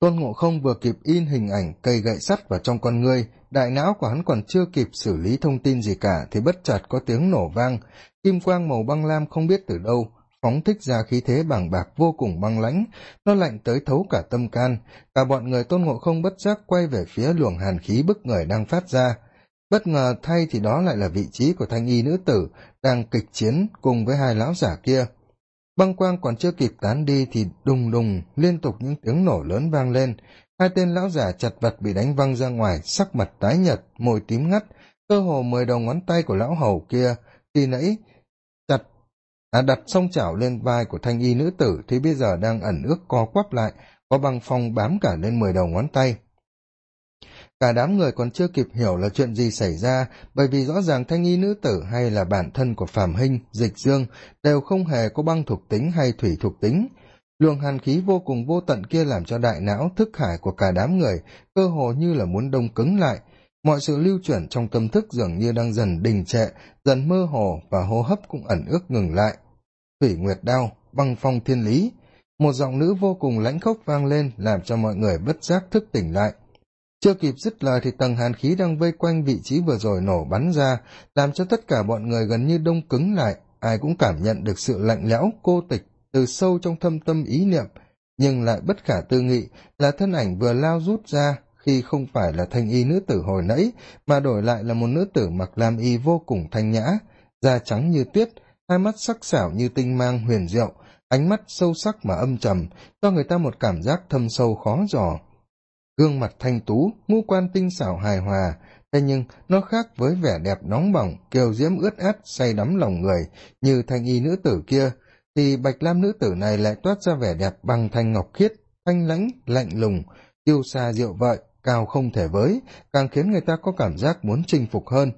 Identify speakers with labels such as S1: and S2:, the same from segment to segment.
S1: tôn ngộ không vừa kịp in hình ảnh cây gậy sắt vào trong con ngươi, đại não của hắn còn chưa kịp xử lý thông tin gì cả thì bất chợt có tiếng nổ vang. Kim quang màu băng lam không biết từ đâu phóng thích ra khí thế bàng bạc vô cùng băng lãnh, nó lạnh tới thấu cả tâm can. Cả bọn người tôn ngộ không bất giác quay về phía luồng hàn khí bức người đang phát ra. Bất ngờ thay thì đó lại là vị trí của thanh y nữ tử đang kịch chiến cùng với hai lão giả kia băng quang còn chưa kịp tán đi thì đùng đùng liên tục những tiếng nổ lớn vang lên. Hai tên lão giả chặt vật bị đánh văng ra ngoài, sắc mặt tái nhợt, môi tím ngắt, cơ hồ mười đầu ngón tay của lão hầu kia khi nãy chặt à đặt song chảo lên vai của thanh y nữ tử thì bây giờ đang ẩn ước co quắp lại, có băng phong bám cả lên mười đầu ngón tay cả đám người còn chưa kịp hiểu là chuyện gì xảy ra, bởi vì rõ ràng thanh y nữ tử hay là bản thân của phạm hinh, dịch dương đều không hề có băng thuộc tính hay thủy thuộc tính. Luồng hàn khí vô cùng vô tận kia làm cho đại não, thức hải của cả đám người cơ hồ như là muốn đông cứng lại. Mọi sự lưu chuyển trong tâm thức dường như đang dần đình trệ, dần mơ hồ và hô hấp cũng ẩn ước ngừng lại. Thủy nguyệt đao, băng phong thiên lý. Một giọng nữ vô cùng lãnh khốc vang lên, làm cho mọi người bất giác thức tỉnh lại chưa kịp dứt lời thì tầng hàn khí đang vây quanh vị trí vừa rồi nổ bắn ra, làm cho tất cả bọn người gần như đông cứng lại. Ai cũng cảm nhận được sự lạnh lẽo, cô tịch từ sâu trong thâm tâm ý niệm. Nhưng lại bất khả tư nghị là thân ảnh vừa lao rút ra, khi không phải là thanh y nữ tử hồi nãy, mà đổi lại là một nữ tử mặc lam y vô cùng thanh nhã. Da trắng như tuyết, hai mắt sắc sảo như tinh mang huyền diệu, ánh mắt sâu sắc mà âm trầm, cho người ta một cảm giác thâm sâu khó dò gương mặt thanh tú ngũ quan tinh xảo hài hòa. Thế nhưng, nó khác với vẻ đẹp nóng bỏng, kiều diễm ướt át, say đắm lòng người, như thanh y nữ tử kia. Thì bạch lam nữ tử này lại toát ra vẻ đẹp bằng thanh ngọc khiết, thanh lãnh, lạnh lùng, yêu xa diệu vợi, cao không thể với, càng khiến người ta có cảm giác muốn chinh phục hơn.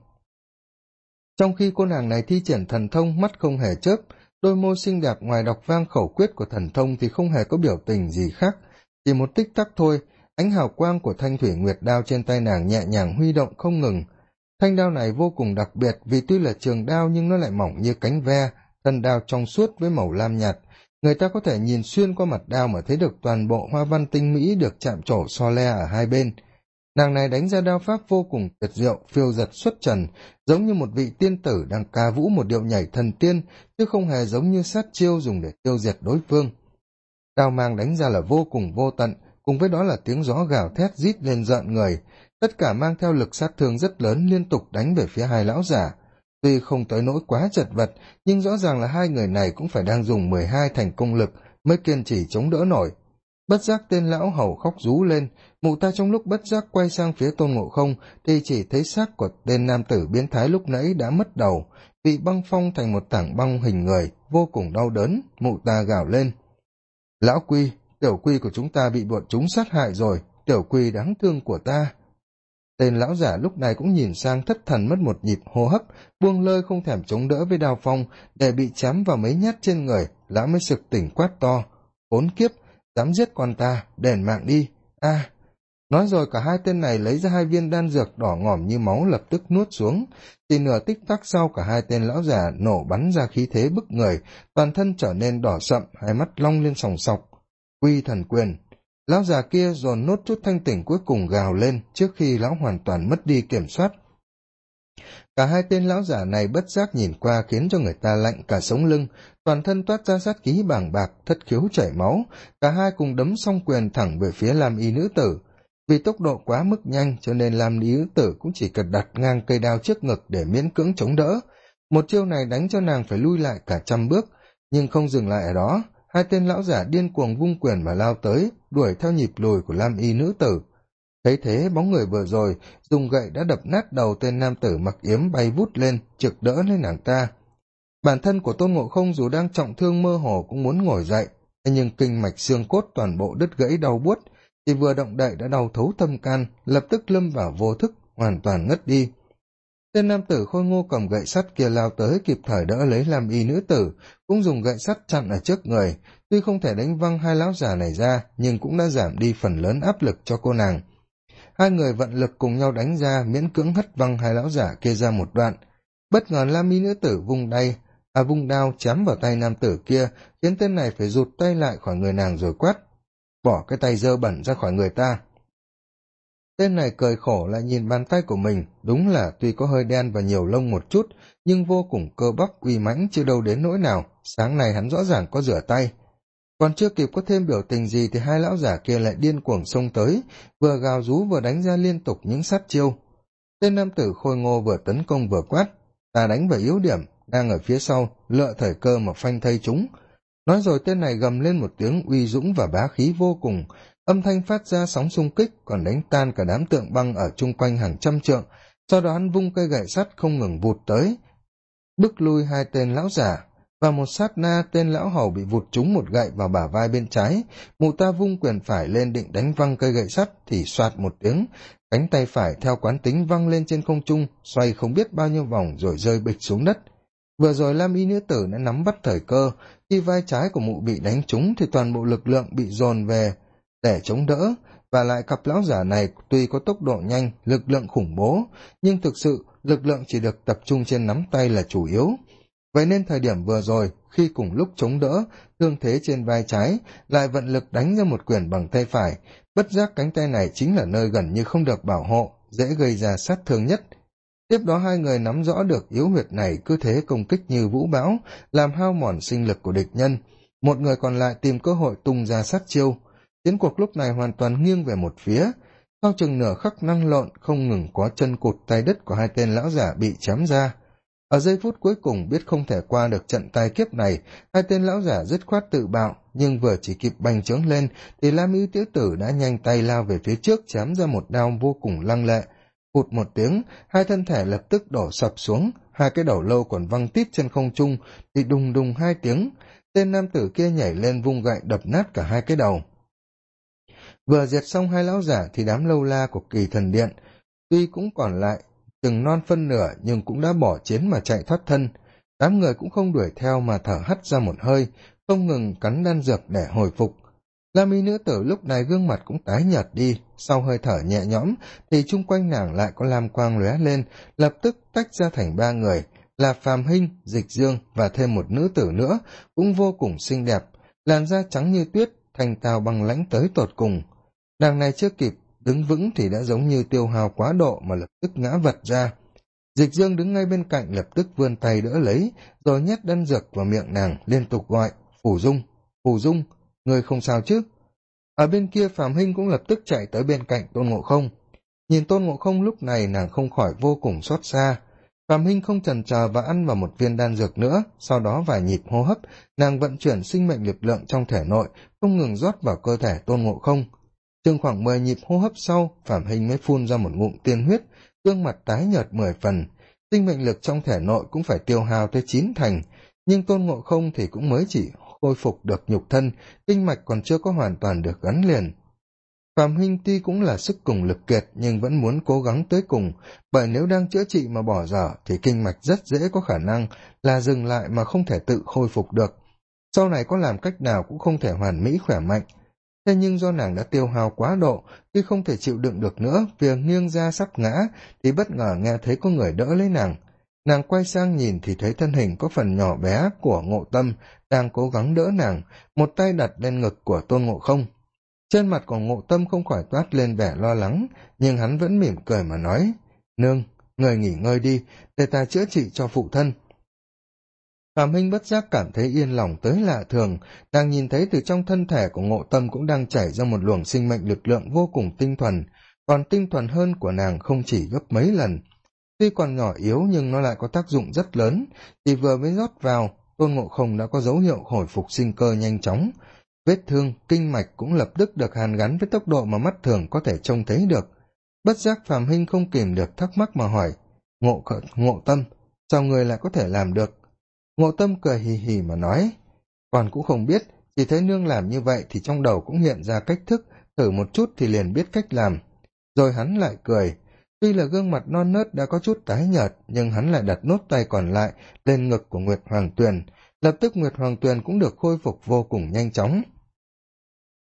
S1: Trong khi cô nàng này thi triển thần thông, mắt không hề chớp, đôi môi xinh đẹp ngoài đọc vang khẩu quyết của thần thông thì không hề có biểu tình gì khác, chỉ một tích tắc thôi ánh hào quang của thanh thủy nguyệt đao trên tay nàng nhẹ nhàng huy động không ngừng. Thanh đao này vô cùng đặc biệt vì tuy là trường đao nhưng nó lại mỏng như cánh ve, thân đao trong suốt với màu lam nhạt. Người ta có thể nhìn xuyên qua mặt đao mà thấy được toàn bộ hoa văn tinh mỹ được chạm trổ so le ở hai bên. Nàng này đánh ra đao pháp vô cùng tuyệt diệu, phiêu giật xuất trần, giống như một vị tiên tử đang ca vũ một điệu nhảy thần tiên, chứ không hề giống như sát chiêu dùng để tiêu diệt đối phương. Đao mang đánh ra là vô cùng vô tận cùng với đó là tiếng gió gào thét rít lên giận người. Tất cả mang theo lực sát thương rất lớn liên tục đánh về phía hai lão giả tuy không tới nỗi quá chật vật, nhưng rõ ràng là hai người này cũng phải đang dùng mười hai thành công lực mới kiên trì chống đỡ nổi. Bất giác tên lão hầu khóc rú lên, mụ ta trong lúc bất giác quay sang phía tôn ngộ không thì chỉ thấy xác của tên nam tử biến thái lúc nãy đã mất đầu, bị băng phong thành một tảng băng hình người, vô cùng đau đớn, mụ ta gào lên. Lão quy tiểu quy của chúng ta bị bọn chúng sát hại rồi, tiểu quy đáng thương của ta. Tên lão giả lúc này cũng nhìn sang thất thần mất một nhịp hô hấp, buông lơi không thèm chống đỡ với đao phong để bị chém vào mấy nhát trên người, lão mới sực tỉnh quát to. Bốn kiếp, dám giết con ta, đền mạng đi. A, nói rồi cả hai tên này lấy ra hai viên đan dược đỏ ngỏm như máu lập tức nuốt xuống. Thì nửa tích tắc sau cả hai tên lão già nổ bắn ra khí thế bức người, toàn thân trở nên đỏ sậm, hai mắt long lên sòng sọc quy thần quyền. Lão già kia dồn nốt chút thanh tỉnh cuối cùng gào lên trước khi lão hoàn toàn mất đi kiểm soát. Cả hai tên lão giả này bất giác nhìn qua khiến cho người ta lạnh cả sống lưng, toàn thân toát ra sát khí bàng bạc, thất khiếu chảy máu. Cả hai cùng đấm xong quyền thẳng về phía lam y nữ tử. Vì tốc độ quá mức nhanh cho nên lam y nữ tử cũng chỉ cần đặt ngang cây đao trước ngực để miễn cưỡng chống đỡ. Một chiêu này đánh cho nàng phải lui lại cả trăm bước, nhưng không dừng lại ở đó hai tên lão giả điên cuồng vung quyền mà lao tới, đuổi theo nhịp lùi của lam y nữ tử. Thấy thế, bóng người vừa rồi dùng gậy đã đập nát đầu tên nam tử mặc yếm bay vút lên, trực đỡ lên nàng ta. Bản thân của tôn ngộ không dù đang trọng thương mơ hồ cũng muốn ngồi dậy nhưng kinh mạch xương cốt toàn bộ đứt gãy đau buốt thì vừa động đậy đã đau thấu tâm can, lập tức lâm vào vô thức, hoàn toàn ngất đi tên nam tử khôi ngô cầm gậy sắt kia lao tới kịp thời đỡ lấy làm y nữ tử, cũng dùng gậy sắt chặn ở trước người. Tuy không thể đánh văng hai lão già này ra, nhưng cũng đã giảm đi phần lớn áp lực cho cô nàng. Hai người vận lực cùng nhau đánh ra, miễn cưỡng hất văng hai lão giả kia ra một đoạn. Bất ngờ lam y nữ tử vung đay à vung đao chém vào tay nam tử kia, khiến tên này phải rụt tay lại khỏi người nàng rồi quát, bỏ cái tay dơ bẩn ra khỏi người ta tên này cười khổ lại nhìn bàn tay của mình. Đúng là tuy có hơi đen và nhiều lông một chút, nhưng vô cùng cơ bắp, uy mãnh chưa đâu đến nỗi nào. Sáng nay hắn rõ ràng có rửa tay. Còn chưa kịp có thêm biểu tình gì thì hai lão giả kia lại điên cuồng xông tới, vừa gào rú vừa đánh ra liên tục những sát chiêu. Tên nam tử khôi ngô vừa tấn công vừa quát, ta đánh vào yếu điểm, đang ở phía sau, lựa thời cơ mà phanh thây chúng. Nói rồi tên này gầm lên một tiếng uy dũng và bá khí vô cùng âm thanh phát ra sóng xung kích, còn đánh tan cả đám tượng băng ở chung quanh hàng trăm trượng. Sau đó hắn vung cây gậy sắt không ngừng vụt tới, bức lui hai tên lão giả và một sát na tên lão hầu bị vụt trúng một gậy vào bả vai bên trái. Mụ ta vung quyền phải lên định đánh văng cây gậy sắt, thì soạt một tiếng, cánh tay phải theo quán tính văng lên trên không trung, xoay không biết bao nhiêu vòng rồi rơi bịch xuống đất. Vừa rồi lam y nữ tử đã nắm bắt thời cơ, khi vai trái của mụ bị đánh trúng thì toàn bộ lực lượng bị dồn về để chống đỡ, và lại cặp lão giả này tuy có tốc độ nhanh, lực lượng khủng bố, nhưng thực sự lực lượng chỉ được tập trung trên nắm tay là chủ yếu. Vậy nên thời điểm vừa rồi, khi cùng lúc chống đỡ, thương thế trên vai trái, lại vận lực đánh ra một quyền bằng tay phải. Bất giác cánh tay này chính là nơi gần như không được bảo hộ, dễ gây ra sát thương nhất. Tiếp đó hai người nắm rõ được yếu huyệt này cứ thế công kích như vũ bão, làm hao mòn sinh lực của địch nhân. Một người còn lại tìm cơ hội tung ra sát chiêu chiến cuộc lúc này hoàn toàn nghiêng về một phía. Sau chừng nửa khắc năng lộn, không ngừng có chân cụt tay đất của hai tên lão giả bị chém ra. Ở giây phút cuối cùng, biết không thể qua được trận tai kiếp này, hai tên lão giả dứt khoát tự bạo, nhưng vừa chỉ kịp bành trướng lên, thì lam y tiểu tử đã nhanh tay lao về phía trước, chém ra một đao vô cùng lăng lệ. Hụt một tiếng, hai thân thể lập tức đổ sập xuống, hai cái đầu lâu còn văng tít trên không trung, thì đùng đùng hai tiếng, tên nam tử kia nhảy lên vung gậy đập nát cả hai cái đầu vừa diệt xong hai lão giả thì đám lâu la của kỳ thần điện, tuy cũng còn lại từng non phân nửa nhưng cũng đã bỏ chiến mà chạy thoát thân. Đám người cũng không đuổi theo mà thở hắt ra một hơi, không ngừng cắn đan dược để hồi phục. La mi nữ tử lúc này gương mặt cũng tái nhợt đi, sau hơi thở nhẹ nhõm thì chung quanh nàng lại có lam quang lóe lên, lập tức tách ra thành ba người, là phàm hinh, dịch dương và thêm một nữ tử nữa, cũng vô cùng xinh đẹp, làn da trắng như tuyết, thanh tao bằng lãnh tới tột cùng nàng này chưa kịp đứng vững thì đã giống như tiêu hào quá độ mà lập tức ngã vật ra. Dịch dương đứng ngay bên cạnh lập tức vươn tay đỡ lấy, rồi nhét đan dược vào miệng nàng, liên tục gọi, phủ dung phủ dung, người không sao chứ? Ở bên kia phạm hinh cũng lập tức chạy tới bên cạnh tôn ngộ không. Nhìn tôn ngộ không lúc này nàng không khỏi vô cùng xót xa. Phạm hinh không chần chờ và ăn vào một viên đan dược nữa, sau đó vài nhịp hô hấp, nàng vận chuyển sinh mệnh lực lượng trong thể nội, không ngừng rót vào cơ thể tôn ngộ không chừng khoảng mười nhịp hô hấp sau phạm hình mới phun ra một ngụm tiên huyết, gương mặt tái nhợt mười phần. Sinh mệnh lực trong thể nội cũng phải tiêu hao tới chín thành, nhưng tôn ngộ không thì cũng mới chỉ khôi phục được nhục thân, kinh mạch còn chưa có hoàn toàn được gắn liền. Phạm huynh tuy cũng là sức cùng lực kiệt, nhưng vẫn muốn cố gắng tới cùng, bởi nếu đang chữa trị mà bỏ dở thì kinh mạch rất dễ có khả năng là dừng lại mà không thể tự khôi phục được. Sau này có làm cách nào cũng không thể hoàn mỹ khỏe mạnh thế nhưng do nàng đã tiêu hào quá độ, khi không thể chịu đựng được nữa, việc nghiêng ra sắp ngã, thì bất ngờ nghe thấy có người đỡ lấy nàng. Nàng quay sang nhìn thì thấy thân hình có phần nhỏ bé của ngộ tâm đang cố gắng đỡ nàng, một tay đặt lên ngực của tôn ngộ không. Trên mặt của ngộ tâm không khỏi toát lên vẻ lo lắng, nhưng hắn vẫn mỉm cười mà nói, nương, người nghỉ ngơi đi, để ta chữa trị cho phụ thân phạm hinh bất giác cảm thấy yên lòng tới lạ thường nàng nhìn thấy từ trong thân thể của ngộ tâm cũng đang chảy ra một luồng sinh mệnh lực lượng vô cùng tinh thuần, còn tinh thuần hơn của nàng không chỉ gấp mấy lần. Tuy còn nhỏ yếu nhưng nó lại có tác dụng rất lớn, chỉ vừa mới rót vào, tôn ngộ không đã có dấu hiệu hồi phục sinh cơ nhanh chóng. Vết thương, kinh mạch cũng lập tức được hàn gắn với tốc độ mà mắt thường có thể trông thấy được. Bất giác phạm hinh không kìm được thắc mắc mà hỏi, ngộ ngộ tâm, sao người lại có thể làm được? Mộ tâm cười hì hì mà nói còn cũng không biết, chỉ thấy nương làm như vậy thì trong đầu cũng hiện ra cách thức, thử một chút thì liền biết cách làm. Rồi hắn lại cười, tuy là gương mặt non nớt đã có chút tái nhợt, nhưng hắn lại đặt nốt tay còn lại lên ngực của nguyệt hoàng tuyền, lập tức nguyệt hoàng tuyền cũng được khôi phục vô cùng nhanh chóng.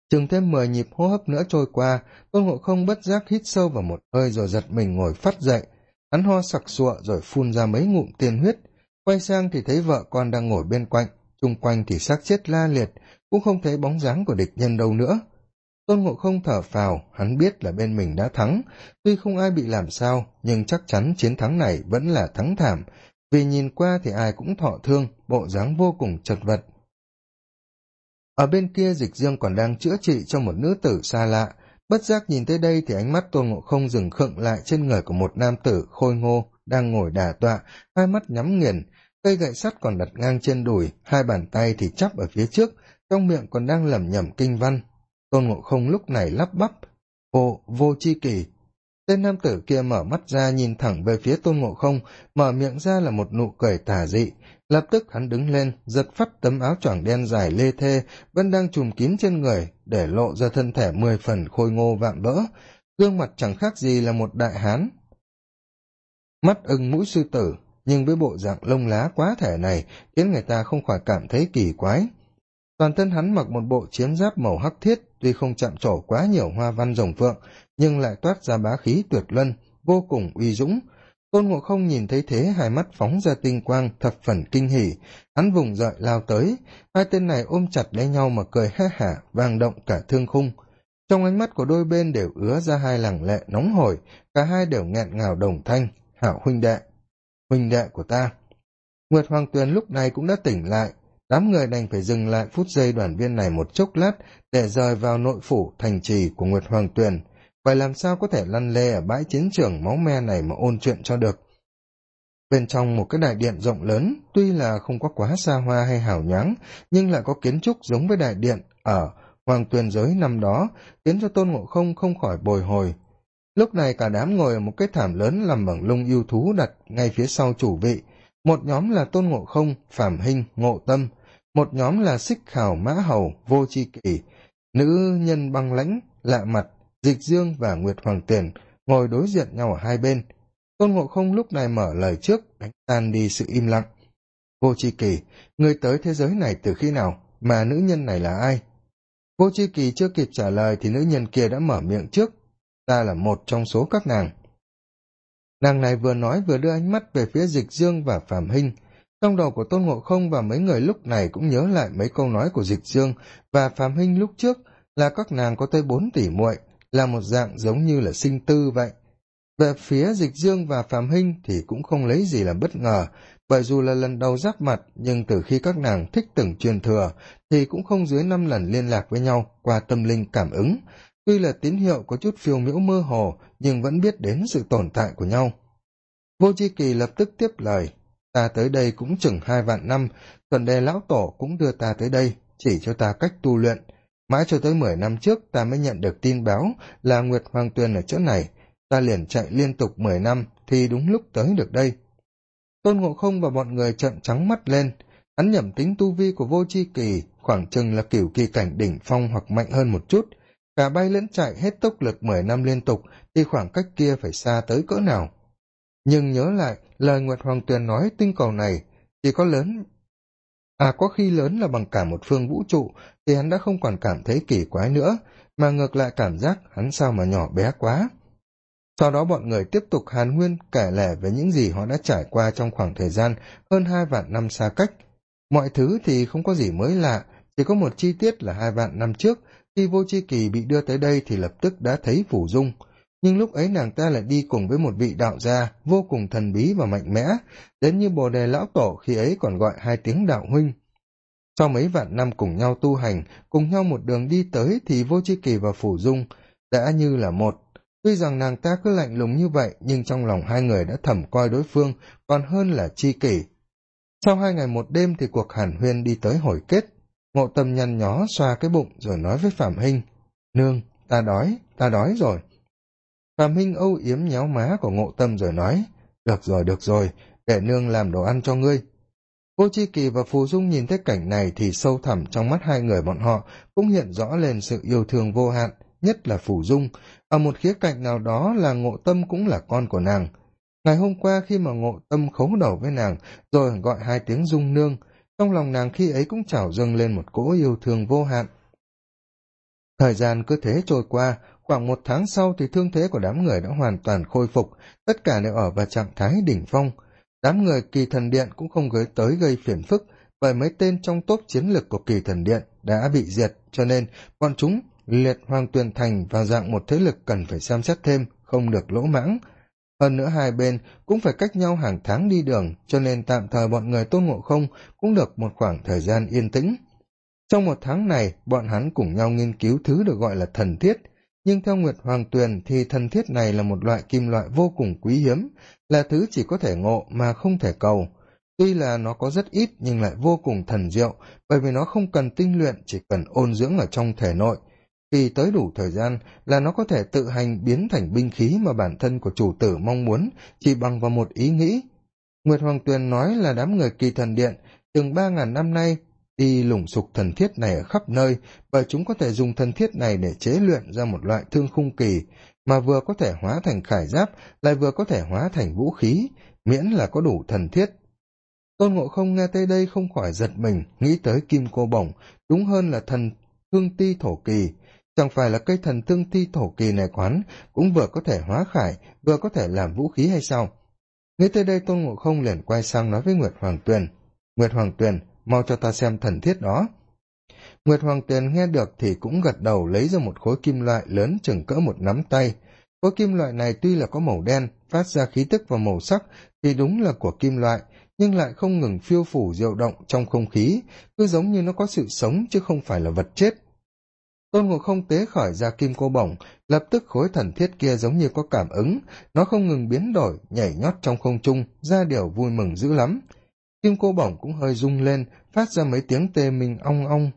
S1: Chừng thêm mười nhịp hô hấp nữa trôi qua, tôn ngộ không bất giác hít sâu vào một hơi rồi giật mình ngồi phát dậy. Hắn ho sặc sụa rồi phun ra mấy ngụm tiên huyết quay sang thì thấy vợ con đang ngồi bên cạnh chung quanh thì xác chết la liệt, cũng không thấy bóng dáng của địch nhân đâu nữa. Tôn ngộ không thở phào, hắn biết là bên mình đã thắng. Tuy không ai bị làm sao, nhưng chắc chắn chiến thắng này vẫn là thắng thảm. Vì nhìn qua thì ai cũng thọ thương, bộ dáng vô cùng chật vật. Ở bên kia dịch dương còn đang chữa trị cho một nữ tử xa lạ. Bất giác nhìn tới đây thì ánh mắt tôn ngộ không dừng khựng lại trên người của một nam tử khôi ngô, đang ngồi đà tọa, hai mắt nhắm nghiền cây gậy sắt còn đặt ngang trên đùi, hai bàn tay thì chắp ở phía trước, trong miệng còn đang lẩm nhẩm kinh văn. Tôn ngộ không lúc này lắp bắp ô vô chi kỳ tên nam tử kia mở mắt ra nhìn thẳng về phía tôn ngộ không, mở miệng ra là một nụ cười tà dị. Lập tức hắn đứng lên, giật phát tấm áo choàng đen dài lê thê, vẫn đang trùm kín trên người, để lộ ra thân thể mười phần khôi ngô vạm vỡ. Gương mặt chẳng khác gì là một đại hán. Mắt ưng mũi sư tử nhưng với bộ dạng lông lá quá thể này, khiến người ta không khỏi cảm thấy kỳ quái. Toàn thân hắn mặc một bộ chiến giáp màu hắc thiết, tuy không chạm trổ quá nhiều hoa văn rồng phượng, nhưng lại toát ra bá khí tuyệt luân, vô cùng uy dũng. Tôn ngộ không nhìn thấy thế, hai mắt phóng ra tinh quang, thập phần kinh hỉ. Hắn vùng dậy lao tới, hai tên này ôm chặt lấy nhau mà cười ha hả, vang động cả thương khung. Trong ánh mắt của đôi bên đều ứa ra hai làng lệ nóng hổi, cả hai đều nghẹn ngào đồng thanh. Hảo huynh đệ huynh đệ của ta. Nguyệt hoàng tuyền lúc này cũng đã tỉnh lại. Đám người đành phải dừng lại phút giây đoàn viên này một chốc lát để rời vào nội phủ thành trì của nguyệt hoàng tuyền. Vậy làm sao có thể lăn lê ở bãi chiến trường máu me này mà ôn chuyện cho được? Bên trong một cái đại điện rộng lớn, tuy là không có quá xa hoa hay hào nhoáng, nhưng lại có kiến trúc giống với đại điện ở hoàng tuyền giới năm đó, khiến cho tôn ngộ không không khỏi bồi hồi lúc này cả đám ngồi ở một cái thảm lớn làm bằng lông yêu thú đặt ngay phía sau chủ vị. Một nhóm là tôn ngộ không phạm hinh, ngộ tâm. Một nhóm là xích khảo, mã hầu, vô c kỷ. Nữ nhân băng lãnh, lạ mặt, dịch dương và nguyệt hoàng tiền ngồi đối diện nhau ở hai bên. Tôn ngộ không lúc này mở lời trước, đánh tan đi sự im lặng. Vô c kỳ người tới thế giới này từ khi nào? Mà nữ nhân này là ai? Vô c kỳ chưa kịp trả lời thì nữ nhân kia đã mở miệng trước ta là một trong số các nàng. Nàng này vừa nói vừa đưa ánh mắt về phía dịch dương và phạm hinh. Trong đầu của tôn ngộ không và mấy người lúc này cũng nhớ lại mấy câu nói của dịch dương và phạm hinh lúc trước là các nàng có tới bốn tỷ muội, là một dạng giống như là sinh tư vậy. Về phía dịch dương và phạm hinh thì cũng không lấy gì làm bất ngờ, bởi dù là lần đầu giáp mặt, nhưng từ khi các nàng thích từng truyền thừa thì cũng không dưới năm lần liên lạc với nhau qua tâm linh cảm ứng tuy là tín hiệu có chút phiêu miễu mơ hồ, nhưng vẫn biết đến sự tồn tại của nhau. Vô c kỳ lập tức tiếp lời, ta tới đây cũng chừng hai vạn năm tuần đề lão tổ cũng đưa ta tới đây, chỉ cho ta cách tu luyện. Mãi cho tới mười năm trước ta mới nhận được tin báo là nguyệt hoàng tuyền ở chỗ này. Ta liền chạy liên tục mười năm, thì đúng lúc tới được đây. Tôn ngộ không và bọn người trợn trắng mắt lên. Hắn nhẩm tính tu vi của vô c h i kỳ khoảng chừng là kiểu kỳ cảnh đỉnh phong hoặc mạnh hơn một chút cả bay lẫn chạy hết tốc lực mười năm liên tục, thì khoảng cách kia phải xa tới cỡ nào? Nhưng nhớ lại, lời nguyệt hoàng tuyền nói tinh cầu này chỉ có lớn à có khi lớn là bằng cả một phương vũ trụ, thì hắn đã không còn cảm thấy kỳ quái nữa, mà ngược lại cảm giác hắn sao mà nhỏ bé quá. Sau đó bọn người tiếp tục hàn nguyên kể lể về những gì họ đã trải qua trong khoảng thời gian hơn hai vạn năm xa cách. Mọi thứ thì không có gì mới lạ, chỉ có một chi tiết là hai vạn năm trước khi vô c h i kỳ bị đưa tới đây thì lập tức đã thấy phủ dung. Nhưng lúc ấy nàng ta lại đi cùng với một vị đạo gia vô cùng thần bí và mạnh mẽ, đến như bồ đề lão tổ khi ấy còn gọi hai tiếng đạo huynh. Sau mấy vạn năm cùng nhau tu hành, cùng nhau một đường đi tới thì vô c h i kỳ và phủ dung đã như là một. Tuy rằng nàng ta cứ lạnh lùng như vậy, nhưng trong lòng hai người đã thẩm coi đối phương còn hơn là chi kỷ. Sau hai ngày một đêm thì cuộc hàn huyên đi tới hồi kết ngộ tâm nhăn nhó xoa cái bụng rồi nói với phạm hinh, nương, ta đói ta đói rồi. Phạm hinh âu yếm nhéo má của ngộ tâm rồi nói, được rồi được rồi để nương làm đồ ăn cho ngươi. Cô Chi kỳ và phù dung nhìn thấy cảnh này thì sâu thẳm trong mắt hai người bọn họ, cũng hiện rõ lên sự yêu thương vô hạn, nhất là phù dung. Ở một khía cạnh nào đó là ngộ tâm cũng là con của nàng. Ngày hôm qua khi mà ngộ tâm khấu đầu với nàng, rồi gọi hai tiếng dung nương trong lòng nàng khi ấy cũng trào dâng lên một cỗ yêu thương vô hạn. Thời gian cứ thế trôi qua, khoảng một tháng sau thì thương thế của đám người đã hoàn toàn khôi phục, tất cả đều ở vào trạng thái đỉnh phong. Đám người kỳ thần điện cũng không gới tới gây phiền phức, bởi mấy tên trong tốt chiến lược của kỳ thần điện đã bị diệt, cho nên bọn chúng liệt hoàng tuyền thành vào dạng một thế lực cần phải xem xét thêm, không được lỗ mãng hơn nữa hai bên cũng phải cách nhau hàng tháng đi đường, cho nên tạm thời bọn người tôn ngộ không cũng được một khoảng thời gian yên tĩnh. Trong một tháng này, bọn hắn cùng nhau nghiên cứu thứ được gọi là thần thiết. Nhưng theo nguyệt hoàng tuyền thì thần thiết này là một loại kim loại vô cùng quý hiếm, là thứ chỉ có thể ngộ mà không thể cầu. Tuy là nó có rất ít nhưng lại vô cùng thần diệu, bởi vì nó không cần tinh luyện, chỉ cần ôn dưỡng ở trong thể nội khi tới đủ thời gian là nó có thể tự hành biến thành binh khí mà bản thân của chủ tử mong muốn, chỉ bằng vào một ý nghĩ. Nguyệt hoàng tuyền nói là đám người kỳ thần điện từng ba ngàn năm nay, đi lủng sục thần thiết này ở khắp nơi, bởi chúng có thể dùng thần thiết này để chế luyện ra một loại thương khung kỳ, mà vừa có thể hóa thành khải giáp, lại vừa có thể hóa thành vũ khí, miễn là có đủ thần thiết. Tôn ngộ không nghe tới đây không khỏi giật mình, nghĩ tới kim cô bổng, đúng hơn là thần thương ti thổ kỳ chẳng phải là cây thần tương thi thổ kỳ này quán cũng vừa có thể hóa khải, vừa có thể làm vũ khí hay sao? Nghĩ tới đây tôn ngộ không liền quay sang nói với nguyệt hoàng tuyền. Nguyệt hoàng tuyền, mau cho ta xem thần thiết đó. Nguyệt hoàng tuyền nghe được thì cũng gật đầu lấy ra một khối kim loại lớn chừng cỡ một nắm tay. Khối kim loại này tuy là có màu đen, phát ra khí tức và màu sắc thì đúng là của kim loại, nhưng lại không ngừng phiêu phủ diệu động trong không khí, cứ giống như nó có sự sống chứ không phải là vật chết tôn ngộ không tế khỏi ra kim cô bổng lập tức khối thần thiết kia giống như có cảm ứng. Nó không ngừng biến đổi, nhảy nhót trong không trung, ra điều vui mừng dữ lắm. Kim cô bổng cũng hơi rung lên, phát ra mấy tiếng tê minh ong ong.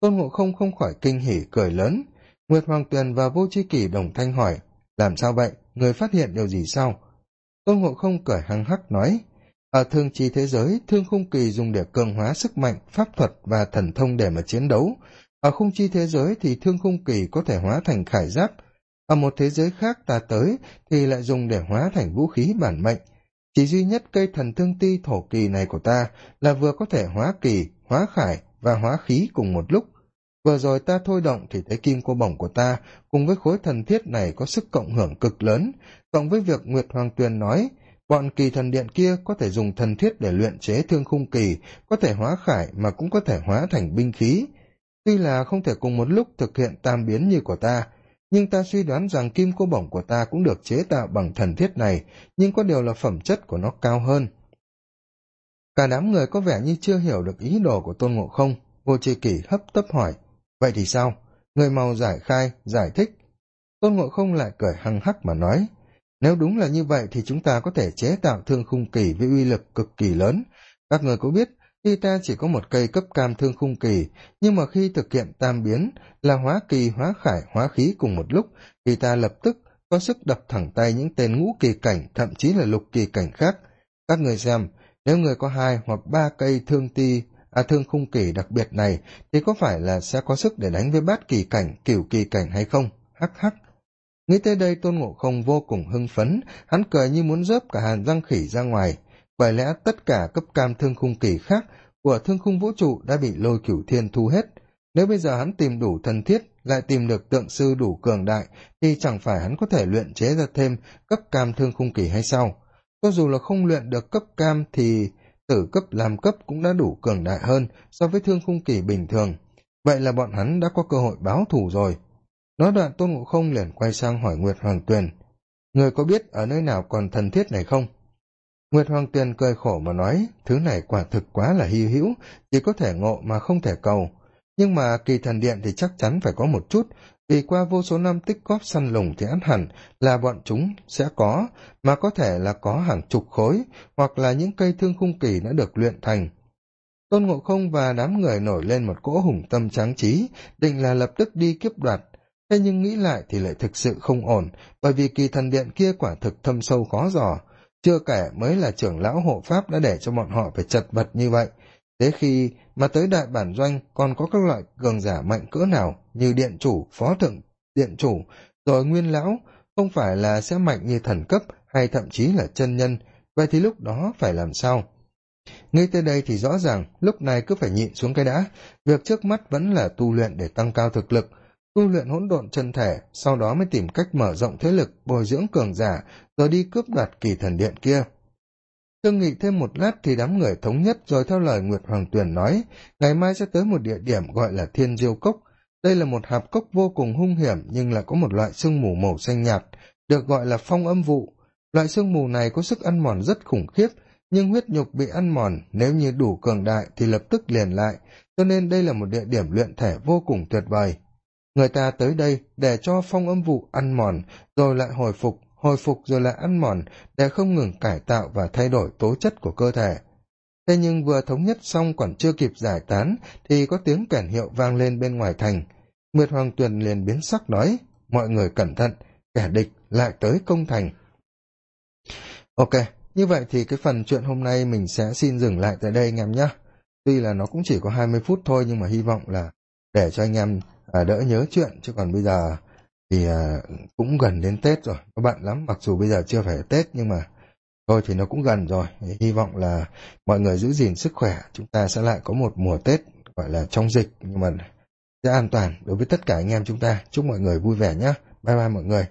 S1: Tôn ngộ không không khỏi kinh hỉ, cười lớn. Nguyệt hoàng tuyền và vô c kỷ đồng thanh hỏi, làm sao vậy? Người phát hiện điều gì sao? Tôn ngộ không cười hăng hắc nói, ở thương chi thế giới, thương khung kỳ dùng để cường hóa sức mạnh, pháp thuật và thần thông để mà chiến đấu ở khung chi thế giới thì thương khung kỳ có thể hóa thành khải giáp. Ở một thế giới khác ta tới thì lại dùng để hóa thành vũ khí bản mệnh. Chỉ duy nhất cây thần thương ti thổ kỳ này của ta là vừa có thể hóa kỳ, hóa khải và hóa khí cùng một lúc. Vừa rồi ta thôi động thì thấy kim cô bổng của ta cùng với khối thần thiết này có sức cộng hưởng cực lớn. Cộng với việc nguyệt hoàng tuyền nói, bọn kỳ thần điện kia có thể dùng thần thiết để luyện chế thương khung kỳ, có thể hóa khải mà cũng có thể hóa thành binh khí tuy là không thể cùng một lúc thực hiện tam biến như của ta, nhưng ta suy đoán rằng kim cô bổng của ta cũng được chế tạo bằng thần thiết này, nhưng có điều là phẩm chất của nó cao hơn. Cả đám người có vẻ như chưa hiểu được ý đồ của tôn ngộ không vô tri kỷ hấp tấp hỏi, vậy thì sao? Người màu giải khai, giải thích. Tôn ngộ không lại cười hăng hắc mà nói, nếu đúng là như vậy thì chúng ta có thể chế tạo thương khung kỳ với uy lực cực kỳ lớn. Các người có biết khi ta chỉ có một cây cấp cam thương khung kỳ, nhưng mà khi thực hiện tam biến là hóa kỳ, hóa khải, hóa khí cùng một lúc, thì ta lập tức có sức đập thẳng tay những tên ngũ kỳ cảnh, thậm chí là lục kỳ cảnh khác. Các người xem, nếu người có hai hoặc ba cây thương ti à thương khung kỳ đặc biệt này, thì có phải là sẽ có sức để đánh với bát kỳ cảnh cửu kỳ cảnh hay không? Hắc hắc. Nghĩ tới đây tôn ngộ không vô cùng hưng phấn, hắn cười như muốn rớp cả hàn răng khỉ ra ngoài bởi lẽ tất cả cấp cam thương khung kỳ khác của thương khung vũ trụ đã bị lôi cửu thiên thu hết. Nếu bây giờ hắn tìm đủ thân thiết, lại tìm được tượng sư đủ cường đại, thì chẳng phải hắn có thể luyện chế ra thêm cấp cam thương khung kỳ hay sao? Cho dù là không luyện được cấp cam thì tử cấp, làm cấp cũng đã đủ cường đại hơn so với thương khung kỳ bình thường. Vậy là bọn hắn đã có cơ hội báo thù rồi. Nói đoạn tôn ngộ không liền quay sang hỏi nguyệt hoàng tuyền, người có biết ở nơi nào còn thần thiết này không? Nguyệt hoàng tuyền cười khổ mà nói, thứ này quả thực quá là hy hữu, chỉ có thể ngộ mà không thể cầu. Nhưng mà kỳ thần điện thì chắc chắn phải có một chút, vì qua vô số năm tích góp săn lùng thì ăn hẳn là bọn chúng sẽ có, mà có thể là có hàng chục khối, hoặc là những cây thương khung kỳ đã được luyện thành. Tôn ngộ không và đám người nổi lên một cỗ hùng tâm tráng trí, định là lập tức đi kiếp đoạt. Thế nhưng nghĩ lại thì lại thực sự không ổn, bởi vì kỳ thần điện kia quả thực thâm sâu khó dò chưa kể mới là trưởng lão hộ pháp đã để cho bọn họ phải chật vật như vậy. Thế khi mà tới đại bản doanh, còn có các loại cường giả mạnh cỡ nào như điện chủ, phó thượng điện chủ, rồi nguyên lão, không phải là sẽ mạnh như thần cấp hay thậm chí là chân nhân, vậy thì lúc đó phải làm sao? Ngay tới đây thì rõ ràng, lúc này cứ phải nhịn xuống cái đã. Việc trước mắt vẫn là tu luyện để tăng cao thực lực tu luyện hỗn độn chân thể, sau đó mới tìm cách mở rộng thế lực, bồi dưỡng cường giả, rồi đi cướp đoạt kỳ thần điện kia. Thương nghị thêm một lát thì đám người thống nhất rồi theo lời nguyệt hoàng tuyền nói, ngày mai sẽ tới một địa điểm gọi là thiên diêu cốc. Đây là một hạp cốc vô cùng hung hiểm, nhưng lại có một loại sương mù màu xanh nhạt, được gọi là phong âm vụ. Loại sương mù này có sức ăn mòn rất khủng khiếp, nhưng huyết nhục bị ăn mòn, nếu như đủ cường đại thì lập tức liền lại. Cho nên đây là một địa điểm luyện thể vô cùng tuyệt vời người ta tới đây để cho phong âm vụ ăn mòn, rồi lại hồi phục hồi phục rồi lại ăn mòn, để không ngừng cải tạo và thay đổi tố chất của cơ thể. Thế nhưng vừa thống nhất xong còn chưa kịp giải tán, thì có tiếng kèn hiệu vang lên bên ngoài thành. Mượt hoàng tuyền liền biến sắc nói, mọi người cẩn thận, kẻ địch lại tới công thành. Ok, như vậy thì cái phần chuyện hôm nay mình sẽ xin dừng lại tại đây anh em nhé. Tuy là nó cũng chỉ có hai mươi phút thôi, nhưng mà hy vọng là để cho anh em à, đỡ nhớ chuyện chứ còn bây giờ thì à, cũng gần đến tết rồi các bạn lắm. Mặc dù bây giờ chưa phải tết nhưng mà thôi thì nó cũng gần rồi. Hy vọng là mọi người giữ gìn sức khỏe chúng ta sẽ lại có một mùa tết gọi là trong dịch nhưng mà sẽ an toàn đối với tất cả anh em chúng ta. Chúc mọi người vui vẻ nhé bye bye mọi người.